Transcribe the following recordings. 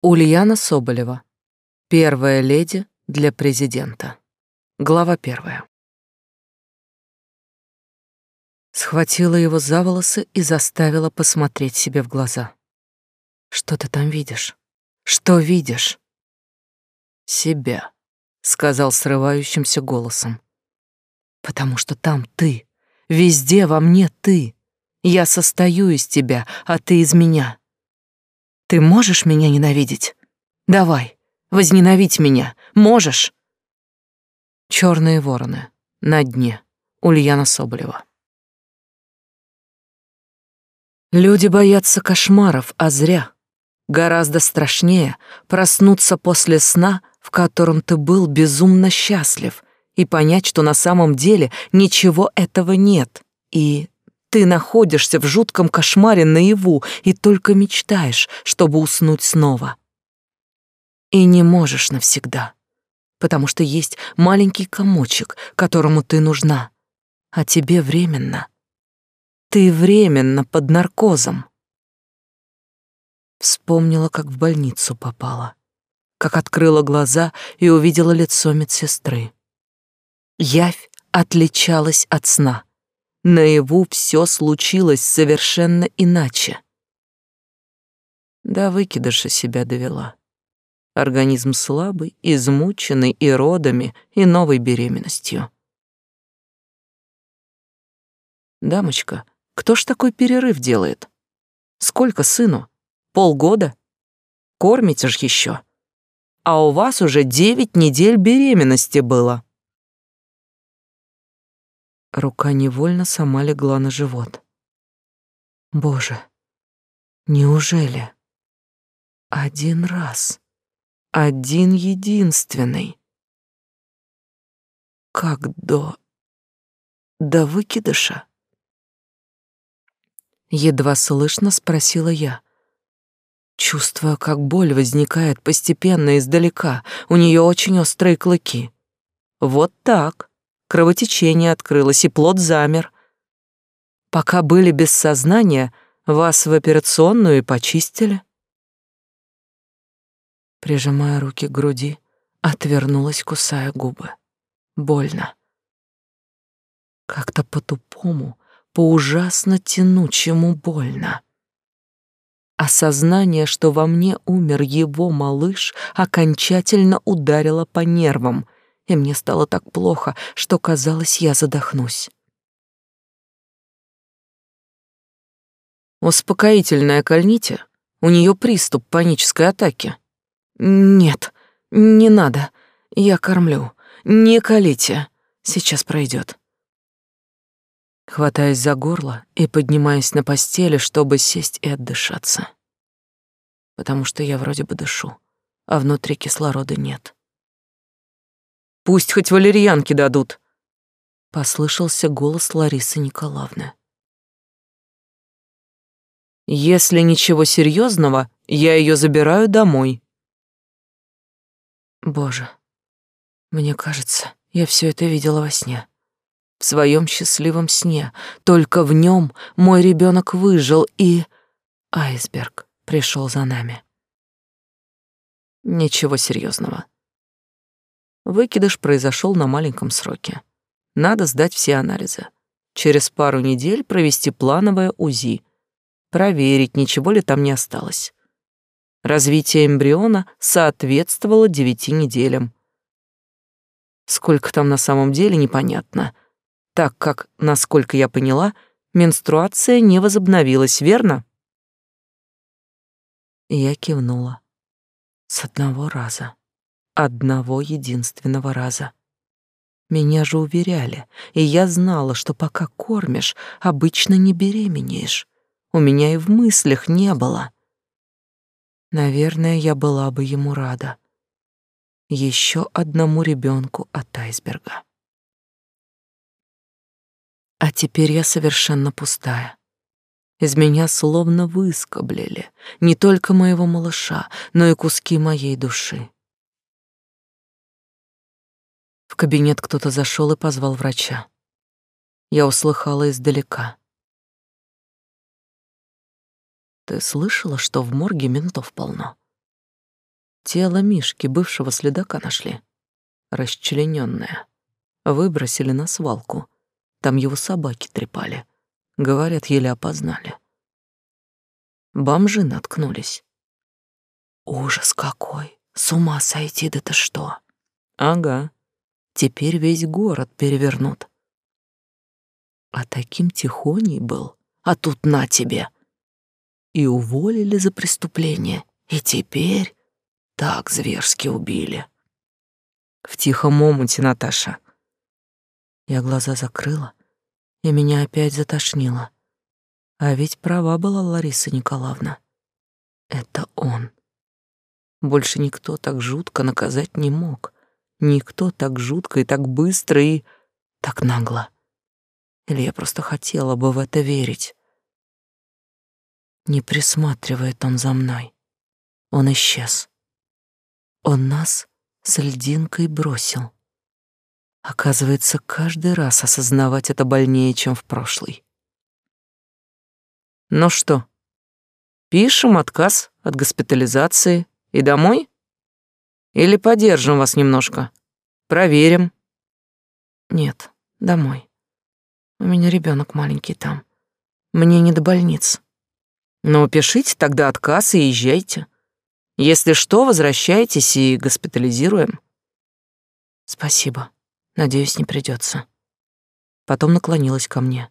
Ульяна Соболева. Первая леди для президента. Глава первая. Схватила его за волосы и заставила посмотреть себе в глаза. Что ты там видишь? Что видишь? Себя, сказал срывающимся голосом. Потому что там ты, везде во мне ты. Я состою из тебя, а ты из меня. Ты можешь меня ненавидеть? Давай, возненавидь меня. Можешь? Черные вороны. На дне. Ульяна Соболева. Люди боятся кошмаров, а зря. Гораздо страшнее проснуться после сна, в котором ты был безумно счастлив, и понять, что на самом деле ничего этого нет. И ты находишься в жутком кошмаре наяву и только мечтаешь, чтобы уснуть снова. И не можешь навсегда, потому что есть маленький комочек, которому ты нужна, а тебе временно. Ты временно под наркозом. Вспомнила, как в больницу попала, как открыла глаза и увидела лицо медсестры. Явь отличалась от сна. Наяву все случилось совершенно иначе. Да выкидыша себя довела. Организм слабый, измученный и родами, и новой беременностью. Дамочка, кто ж такой перерыв делает? Сколько сыну? Полгода? Кормите ж еще. А у вас уже девять недель беременности было. Рука невольно сама легла на живот. Боже, неужели? Один раз. Один единственный. Как до... до выкидыша? Едва слышно спросила я. Чувствуя, как боль возникает постепенно издалека, у нее очень острые клыки. Вот так кровотечение открылось, и плод замер. Пока были без сознания, вас в операционную и почистили. Прижимая руки к груди, отвернулась, кусая губы. Больно. Как-то по-тупому, по-ужасно тянучему больно. Осознание, что во мне умер его малыш, окончательно ударило по нервам — и мне стало так плохо, что казалось, я задохнусь. Успокоительное кольните, у нее приступ панической атаки. Нет, не надо, я кормлю. Не колите, сейчас пройдет. Хватаясь за горло и поднимаясь на постели, чтобы сесть и отдышаться. Потому что я вроде бы дышу, а внутри кислорода нет. Пусть хоть валерьянки дадут. Послышался голос Ларисы Николаевны. Если ничего серьезного, я ее забираю домой. Боже, мне кажется, я все это видела во сне. В своем счастливом сне. Только в нем мой ребенок выжил, и айсберг пришел за нами. Ничего серьезного. Выкидыш произошел на маленьком сроке. Надо сдать все анализы. Через пару недель провести плановое УЗИ. Проверить, ничего ли там не осталось. Развитие эмбриона соответствовало девяти неделям. Сколько там на самом деле, непонятно, так как, насколько я поняла, менструация не возобновилась, верно? Я кивнула. С одного раза одного единственного раза. Меня же уверяли, и я знала, что пока кормишь, обычно не беременеешь. У меня и в мыслях не было. Наверное, я была бы ему рада. Еще одному ребенку от айсберга. А теперь я совершенно пустая. Из меня словно выскоблили не только моего малыша, но и куски моей души. Кабинет кто-то зашел и позвал врача. Я услыхала издалека. Ты слышала, что в морге ментов полно? Тело Мишки, бывшего следака, нашли. Расчлененное. Выбросили на свалку. Там его собаки трепали. Говорят, еле опознали. Бомжи наткнулись. Ужас какой! С ума сойти, да ты что? Ага. Теперь весь город перевернут. А таким тихоней был, а тут на тебе. И уволили за преступление, и теперь так зверски убили. В тихом омуте, Наташа. Я глаза закрыла, и меня опять затошнило. А ведь права была Лариса Николаевна. Это он. Больше никто так жутко наказать не мог. Никто так жутко и так быстро и так нагло. Или я просто хотела бы в это верить. Не присматривает он за мной. Он исчез. Он нас с льдинкой бросил. Оказывается, каждый раз осознавать это больнее, чем в прошлый. Ну что, пишем отказ от госпитализации и домой? Или подержим вас немножко? Проверим. Нет, домой. У меня ребенок маленький там. Мне не до больниц. Ну, пишите тогда отказ и езжайте. Если что, возвращайтесь и госпитализируем. Спасибо. Надеюсь, не придется. Потом наклонилась ко мне.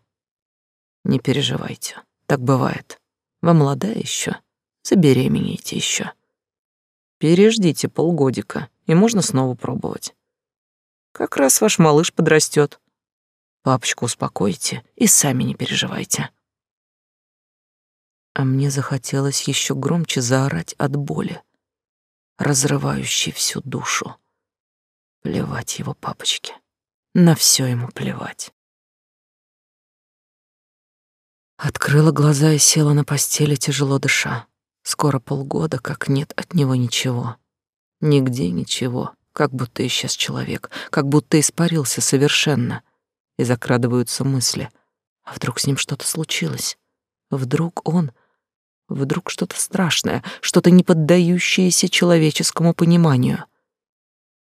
Не переживайте. Так бывает. Вы молодая еще. Забеременеете еще. Переждите полгодика, и можно снова пробовать. Как раз ваш малыш подрастет. Папочку успокойте и сами не переживайте. А мне захотелось еще громче заорать от боли, разрывающей всю душу. Плевать его папочке. На все ему плевать. Открыла глаза и села на постели, тяжело дыша. Скоро полгода, как нет от него ничего. Нигде ничего, как будто исчез человек, как будто испарился совершенно и закрадываются мысли. А вдруг с ним что-то случилось? Вдруг он... Вдруг что-то страшное, что-то не поддающееся человеческому пониманию.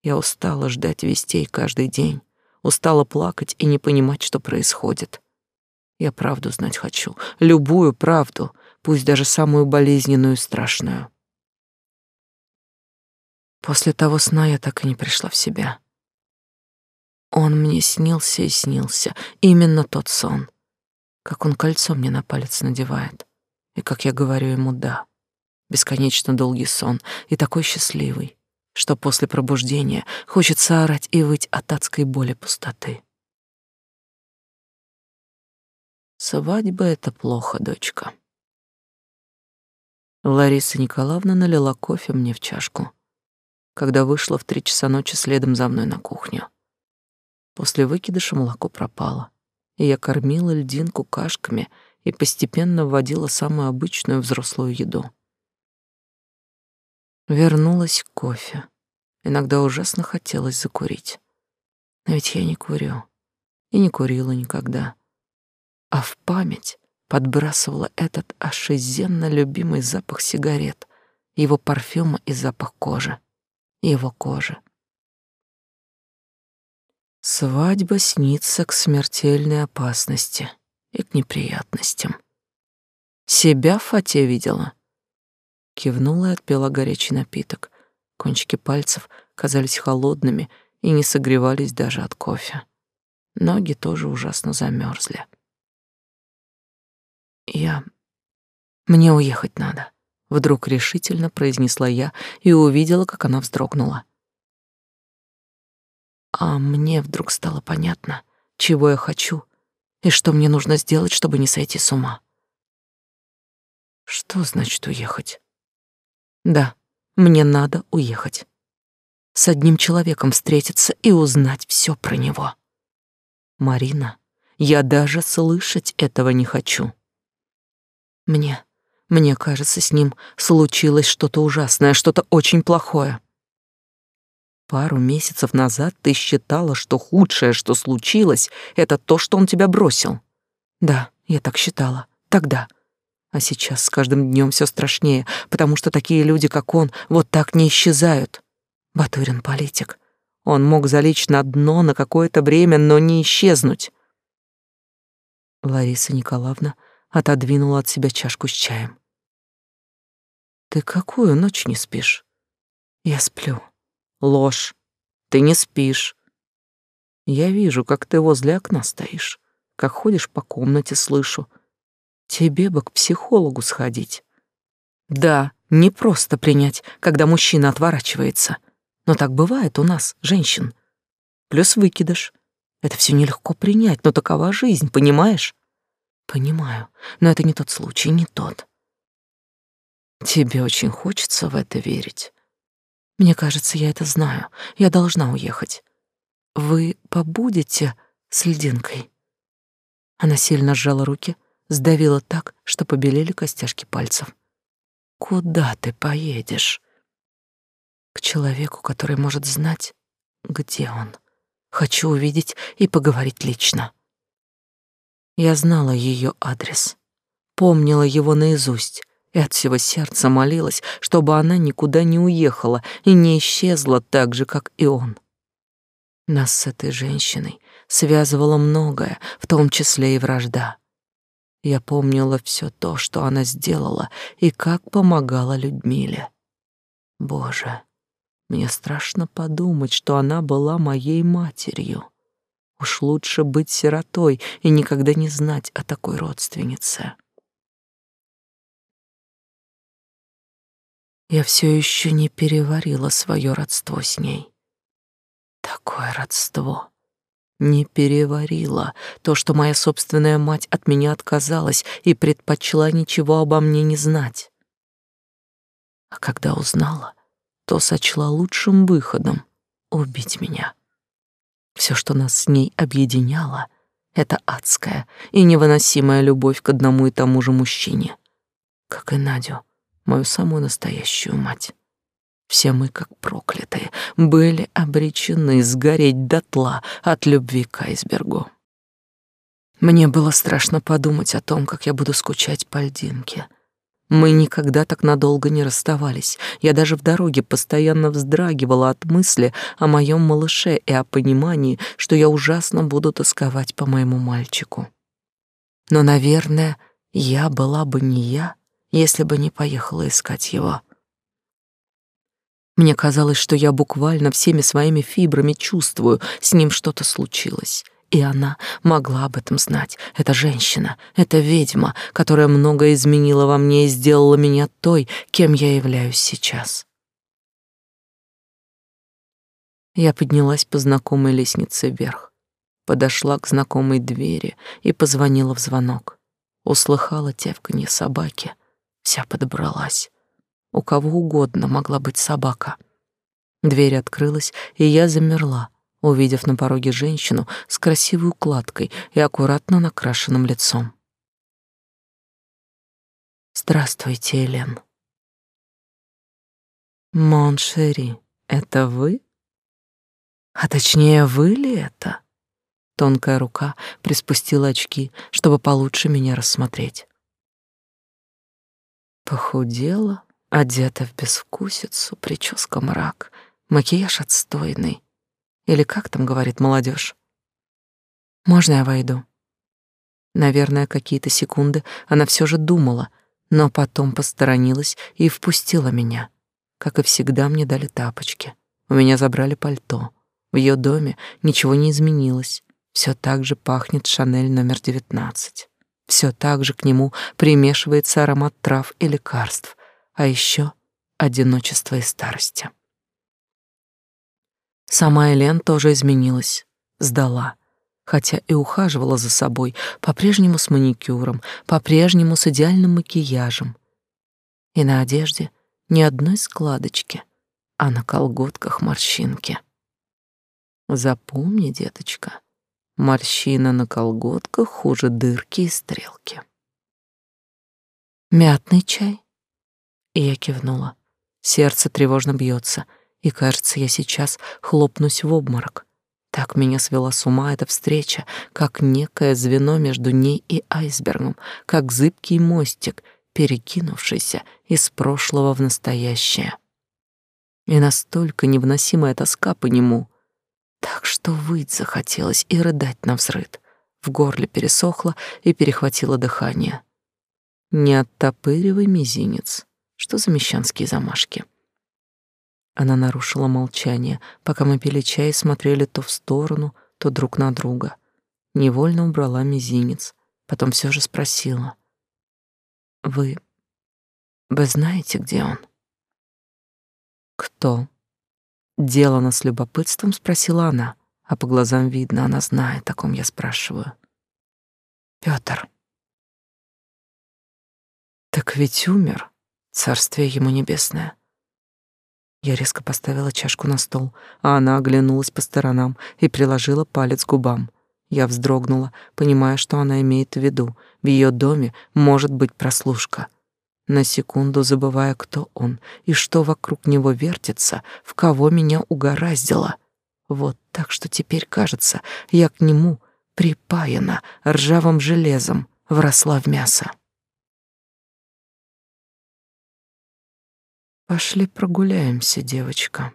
Я устала ждать вестей каждый день, устала плакать и не понимать, что происходит. Я правду знать хочу, любую правду, пусть даже самую болезненную и страшную. После того сна я так и не пришла в себя. Он мне снился и снился, именно тот сон. Как он кольцо мне на палец надевает. И как я говорю ему «да». Бесконечно долгий сон и такой счастливый, что после пробуждения хочется орать и выть от адской боли пустоты. Свадьба — это плохо, дочка. Лариса Николаевна налила кофе мне в чашку, когда вышла в три часа ночи следом за мной на кухню. После выкидыша молоко пропало, и я кормила льдинку кашками и постепенно вводила самую обычную взрослую еду. Вернулась к кофе. Иногда ужасно хотелось закурить. Но ведь я не курю. И не курила никогда. А в память подбрасывала этот ошизенно любимый запах сигарет, его парфюма и запах кожи. Его кожи. Свадьба снится к смертельной опасности и к неприятностям. Себя в фате видела. Кивнула и отпила горячий напиток. Кончики пальцев казались холодными и не согревались даже от кофе. Ноги тоже ужасно замерзли. Я... Мне уехать надо. Вдруг решительно произнесла я и увидела, как она вздрогнула. А мне вдруг стало понятно, чего я хочу и что мне нужно сделать, чтобы не сойти с ума. Что значит уехать? Да, мне надо уехать. С одним человеком встретиться и узнать все про него. Марина, я даже слышать этого не хочу. Мне, мне кажется, с ним случилось что-то ужасное, что-то очень плохое. Пару месяцев назад ты считала, что худшее, что случилось, это то, что он тебя бросил. Да, я так считала. Тогда. А сейчас с каждым днем все страшнее, потому что такие люди, как он, вот так не исчезают. Батурин политик. Он мог залечь на дно на какое-то время, но не исчезнуть. Лариса Николаевна отодвинула от себя чашку с чаем. Ты какую ночь не спишь? Я сплю. Ложь. Ты не спишь. Я вижу, как ты возле окна стоишь, как ходишь по комнате, слышу. Тебе бы к психологу сходить. Да, не просто принять, когда мужчина отворачивается. Но так бывает у нас, женщин. Плюс выкидыш. Это все нелегко принять, но такова жизнь, понимаешь? Понимаю, но это не тот случай, не тот. Тебе очень хочется в это верить. Мне кажется, я это знаю. Я должна уехать. Вы побудете с льдинкой?» Она сильно сжала руки, сдавила так, что побелели костяшки пальцев. «Куда ты поедешь?» «К человеку, который может знать, где он. Хочу увидеть и поговорить лично». Я знала ее адрес, помнила его наизусть и от всего сердца молилась, чтобы она никуда не уехала и не исчезла так же, как и он. Нас с этой женщиной связывало многое, в том числе и вражда. Я помнила все то, что она сделала и как помогала Людмиле. Боже, мне страшно подумать, что она была моей матерью. Уж лучше быть сиротой и никогда не знать о такой родственнице. Я все еще не переварила свое родство с ней. Такое родство. Не переварила то, что моя собственная мать от меня отказалась и предпочла ничего обо мне не знать. А когда узнала, то сочла лучшим выходом убить меня. Все, что нас с ней объединяло, это адская и невыносимая любовь к одному и тому же мужчине, как и Надю, мою самую настоящую мать. Все мы, как проклятые, были обречены сгореть дотла от любви к айсбергу. Мне было страшно подумать о том, как я буду скучать по льдинке. Мы никогда так надолго не расставались. Я даже в дороге постоянно вздрагивала от мысли о моем малыше и о понимании, что я ужасно буду тосковать по моему мальчику. Но, наверное, я была бы не я, если бы не поехала искать его. Мне казалось, что я буквально всеми своими фибрами чувствую, с ним что-то случилось. И она могла об этом знать. Это женщина, это ведьма, которая многое изменила во мне и сделала меня той, кем я являюсь сейчас. Я поднялась по знакомой лестнице вверх, подошла к знакомой двери и позвонила в звонок. Услыхала тявканье собаки, вся подобралась. У кого угодно могла быть собака. Дверь открылась, и я замерла, увидев на пороге женщину с красивой укладкой и аккуратно накрашенным лицом. «Здравствуйте, Элен». «Mon chéri, это вы? А точнее, вы ли это?» Тонкая рука приспустила очки, чтобы получше меня рассмотреть. Похудела, Одета в безвкусицу, прическа мрак, макияж отстойный. Или как там говорит молодежь? Можно я войду? Наверное, какие-то секунды она все же думала, но потом посторонилась и впустила меня. Как и всегда, мне дали тапочки. У меня забрали пальто. В ее доме ничего не изменилось. Все так же пахнет Шанель номер девятнадцать. Все так же к нему примешивается аромат трав и лекарств а еще одиночество и старости. Сама Элен тоже изменилась, сдала, хотя и ухаживала за собой, по-прежнему с маникюром, по-прежнему с идеальным макияжем. И на одежде ни одной складочки, а на колготках морщинки. Запомни, деточка, морщина на колготках хуже дырки и стрелки. Мятный чай и я кивнула. Сердце тревожно бьется, и, кажется, я сейчас хлопнусь в обморок. Так меня свела с ума эта встреча, как некое звено между ней и айсбергом, как зыбкий мостик, перекинувшийся из прошлого в настоящее. И настолько невыносимая тоска по нему, так что выть захотелось и рыдать на взрыд. В горле пересохло и перехватило дыхание. Не оттопыривай мизинец. Что за мещанские замашки? Она нарушила молчание, пока мы пили чай и смотрели то в сторону, то друг на друга. Невольно убрала мизинец, потом все же спросила. «Вы... вы знаете, где он?» «Кто?» Делано с любопытством спросила она, а по глазам видно, она знает, о ком я спрашиваю. Пётр. Так ведь умер, царствие ему небесное. Я резко поставила чашку на стол, а она оглянулась по сторонам и приложила палец к губам. Я вздрогнула, понимая, что она имеет в виду. В ее доме может быть прослушка. На секунду забывая, кто он и что вокруг него вертится, в кого меня угораздило. Вот так что теперь, кажется, я к нему припаяна ржавым железом, вросла в мясо. Пошли прогуляемся, девочка.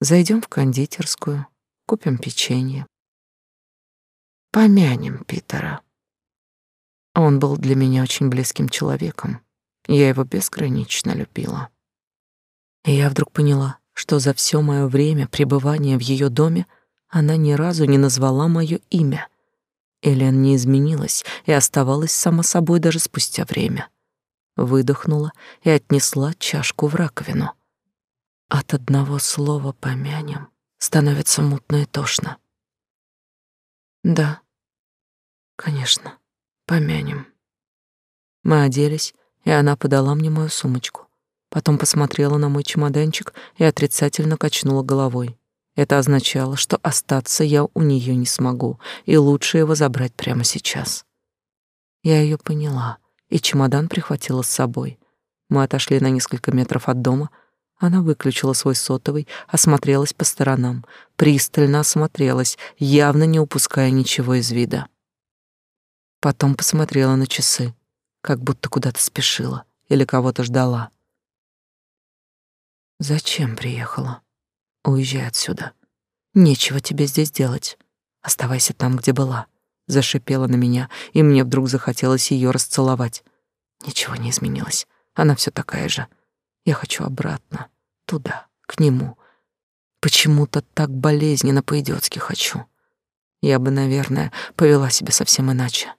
Зайдем в кондитерскую, купим печенье. Помянем Питера. Он был для меня очень близким человеком. Я его безгранично любила. И я вдруг поняла, что за все мое время пребывания в ее доме она ни разу не назвала мое имя. Элен не изменилась и оставалась сама собой даже спустя время выдохнула и отнесла чашку в раковину. От одного слова помянем становится мутно и тошно. Да, конечно, помянем. Мы оделись, и она подала мне мою сумочку. Потом посмотрела на мой чемоданчик и отрицательно качнула головой. Это означало, что остаться я у нее не смогу, и лучше его забрать прямо сейчас. Я ее поняла и чемодан прихватила с собой. Мы отошли на несколько метров от дома. Она выключила свой сотовый, осмотрелась по сторонам, пристально осмотрелась, явно не упуская ничего из вида. Потом посмотрела на часы, как будто куда-то спешила или кого-то ждала. Зачем приехала? Уезжай отсюда. Нечего тебе здесь делать. Оставайся там, где была зашипела на меня, и мне вдруг захотелось ее расцеловать. Ничего не изменилось. Она все такая же. Я хочу обратно, туда, к нему. Почему-то так болезненно по-идиотски хочу. Я бы, наверное, повела себя совсем иначе.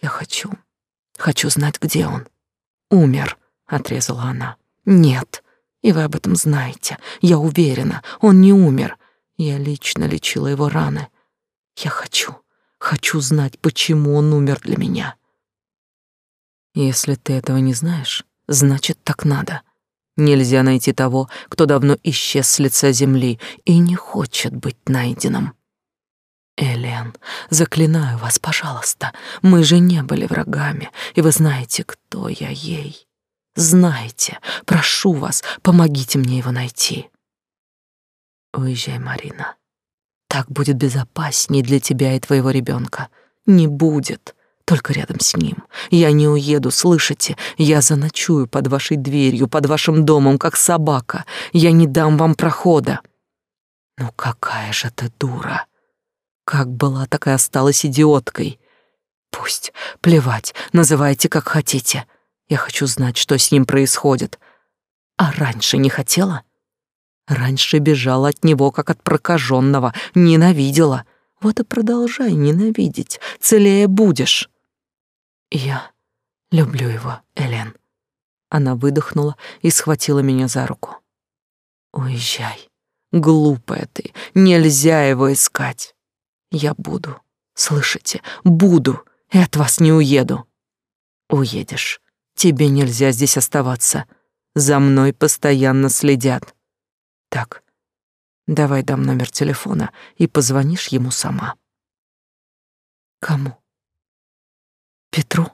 Я хочу, хочу знать, где он. Умер, отрезала она. Нет, и вы об этом знаете. Я уверена, он не умер. Я лично лечила его раны. Я хочу, хочу знать, почему он умер для меня. Если ты этого не знаешь, значит, так надо. Нельзя найти того, кто давно исчез с лица земли и не хочет быть найденным. Элен, заклинаю вас, пожалуйста, мы же не были врагами, и вы знаете, кто я ей. Знаете, прошу вас, помогите мне его найти. Уезжай, Марина. Так будет безопаснее для тебя и твоего ребенка. Не будет. Только рядом с ним. Я не уеду, слышите? Я заночую под вашей дверью, под вашим домом, как собака. Я не дам вам прохода. Ну какая же ты дура. Как была, так и осталась идиоткой. Пусть, плевать, называйте как хотите. Я хочу знать, что с ним происходит. А раньше не хотела? — Раньше бежала от него, как от прокаженного, ненавидела. Вот и продолжай ненавидеть, целее будешь. Я люблю его, Элен. Она выдохнула и схватила меня за руку. Уезжай. Глупая ты, нельзя его искать. Я буду, слышите, буду, и от вас не уеду. Уедешь. Тебе нельзя здесь оставаться. За мной постоянно следят. Так, давай дам номер телефона и позвонишь ему сама. Кому? Петру?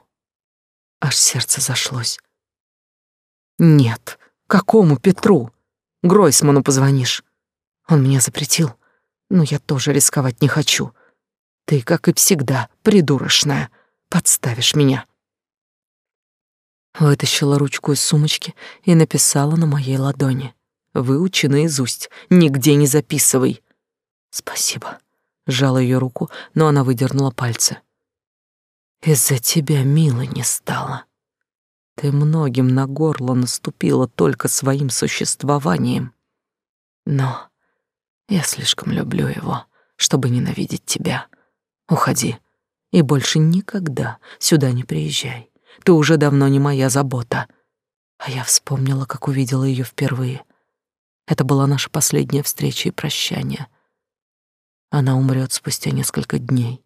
Аж сердце зашлось. Нет, какому Петру? Гройсману позвонишь. Он меня запретил. Но я тоже рисковать не хочу. Ты, как и всегда, придурочная, подставишь меня. Вытащила ручку из сумочки и написала на моей ладони. Выучи наизусть, нигде не записывай. Спасибо. Сжала ее руку, но она выдернула пальцы. Из-за тебя мило не стало. Ты многим на горло наступила только своим существованием. Но я слишком люблю его, чтобы ненавидеть тебя. Уходи и больше никогда сюда не приезжай. Ты уже давно не моя забота. А я вспомнила, как увидела ее впервые. Это была наша последняя встреча и прощание. Она умрет спустя несколько дней.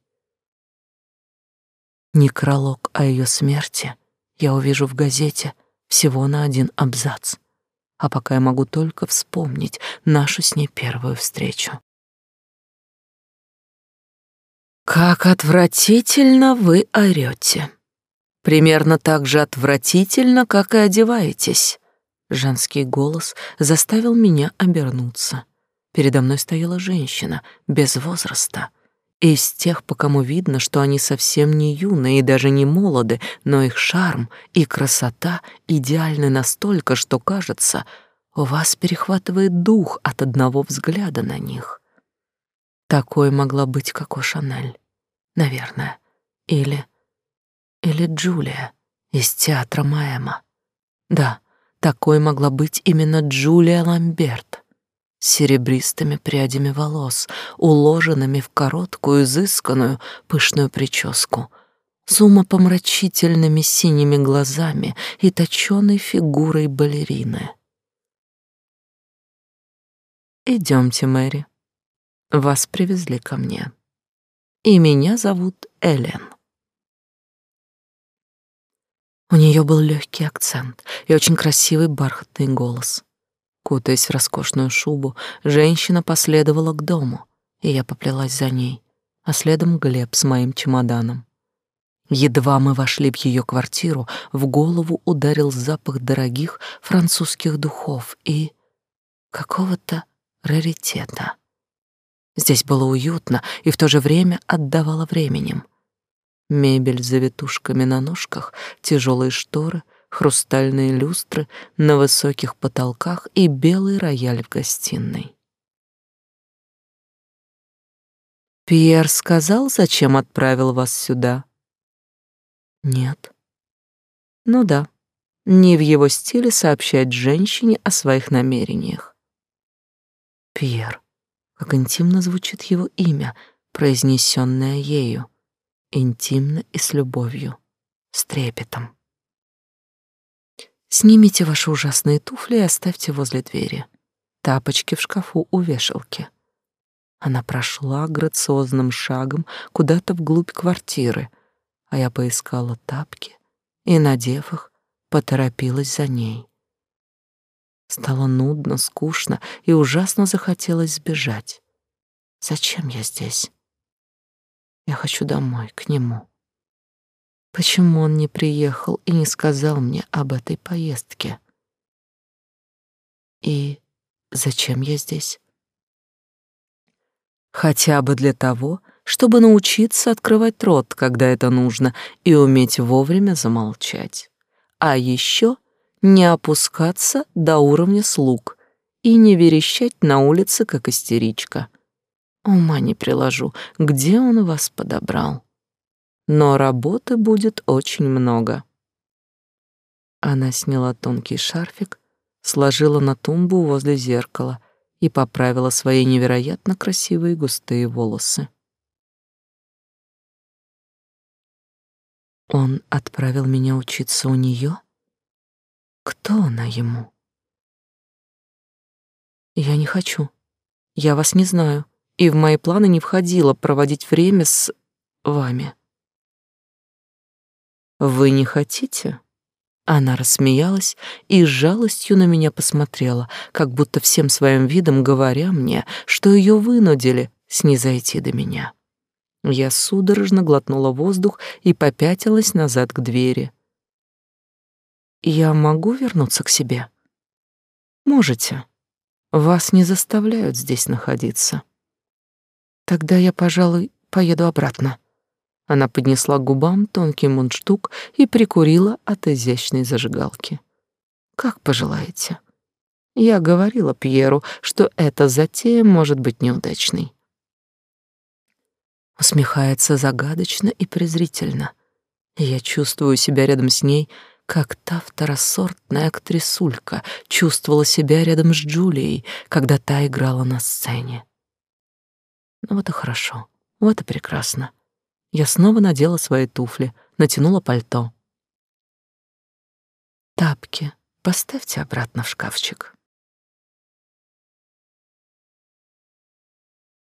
Некролог о ее смерти я увижу в газете всего на один абзац. А пока я могу только вспомнить нашу с ней первую встречу. Как отвратительно вы орете. Примерно так же отвратительно, как и одеваетесь. Женский голос заставил меня обернуться. Передо мной стояла женщина без возраста. Из тех, по кому видно, что они совсем не юные и даже не молоды, но их шарм и красота идеальны настолько, что, кажется, у вас перехватывает дух от одного взгляда на них. Такой могла быть Коко Шанель, наверное. Или... Или Джулия из театра Маэма. Да, такой могла быть именно Джулия Ламберт с серебристыми прядями волос, уложенными в короткую, изысканную, пышную прическу, с умопомрачительными синими глазами и точёной фигурой балерины. «Идемте, Мэри», вас привезли ко мне. И меня зовут Элен. У нее был легкий акцент и очень красивый бархатный голос. Кутаясь в роскошную шубу, женщина последовала к дому, и я поплелась за ней, а следом Глеб с моим чемоданом. Едва мы вошли в ее квартиру, в голову ударил запах дорогих французских духов и какого-то раритета. Здесь было уютно и в то же время отдавало временем. Мебель с завитушками на ножках, тяжелые шторы, хрустальные люстры на высоких потолках и белый рояль в гостиной. Пьер сказал, зачем отправил вас сюда? Нет. Ну да, не в его стиле сообщать женщине о своих намерениях. Пьер. Как интимно звучит его имя, произнесенное ею. Интимно и с любовью, с трепетом. Снимите ваши ужасные туфли и оставьте возле двери. Тапочки в шкафу у вешалки. Она прошла грациозным шагом куда-то вглубь квартиры, а я поискала тапки и, надев их, поторопилась за ней. Стало нудно, скучно и ужасно захотелось сбежать. Зачем я здесь? Я хочу домой, к нему. Почему он не приехал и не сказал мне об этой поездке? И зачем я здесь? Хотя бы для того, чтобы научиться открывать рот, когда это нужно, и уметь вовремя замолчать. А еще не опускаться до уровня слуг и не верещать на улице, как истеричка. Ума не приложу, где он вас подобрал. Но работы будет очень много. Она сняла тонкий шарфик, сложила на тумбу возле зеркала и поправила свои невероятно красивые густые волосы. Он отправил меня учиться у нее? Кто она ему? Я не хочу. Я вас не знаю, и в мои планы не входило проводить время с вами. Вы не хотите? Она рассмеялась и с жалостью на меня посмотрела, как будто всем своим видом говоря мне, что ее вынудили снизойти до меня. Я судорожно глотнула воздух и попятилась назад к двери. Я могу вернуться к себе? Можете. Вас не заставляют здесь находиться. Тогда я, пожалуй, поеду обратно. Она поднесла к губам тонкий мундштук и прикурила от изящной зажигалки. Как пожелаете. Я говорила Пьеру, что эта затея может быть неудачной. Усмехается загадочно и презрительно. Я чувствую себя рядом с ней, как та второсортная актрисулька чувствовала себя рядом с Джулией, когда та играла на сцене. Ну вот и хорошо, вот и прекрасно. Я снова надела свои туфли, натянула пальто. Тапки поставьте обратно в шкафчик.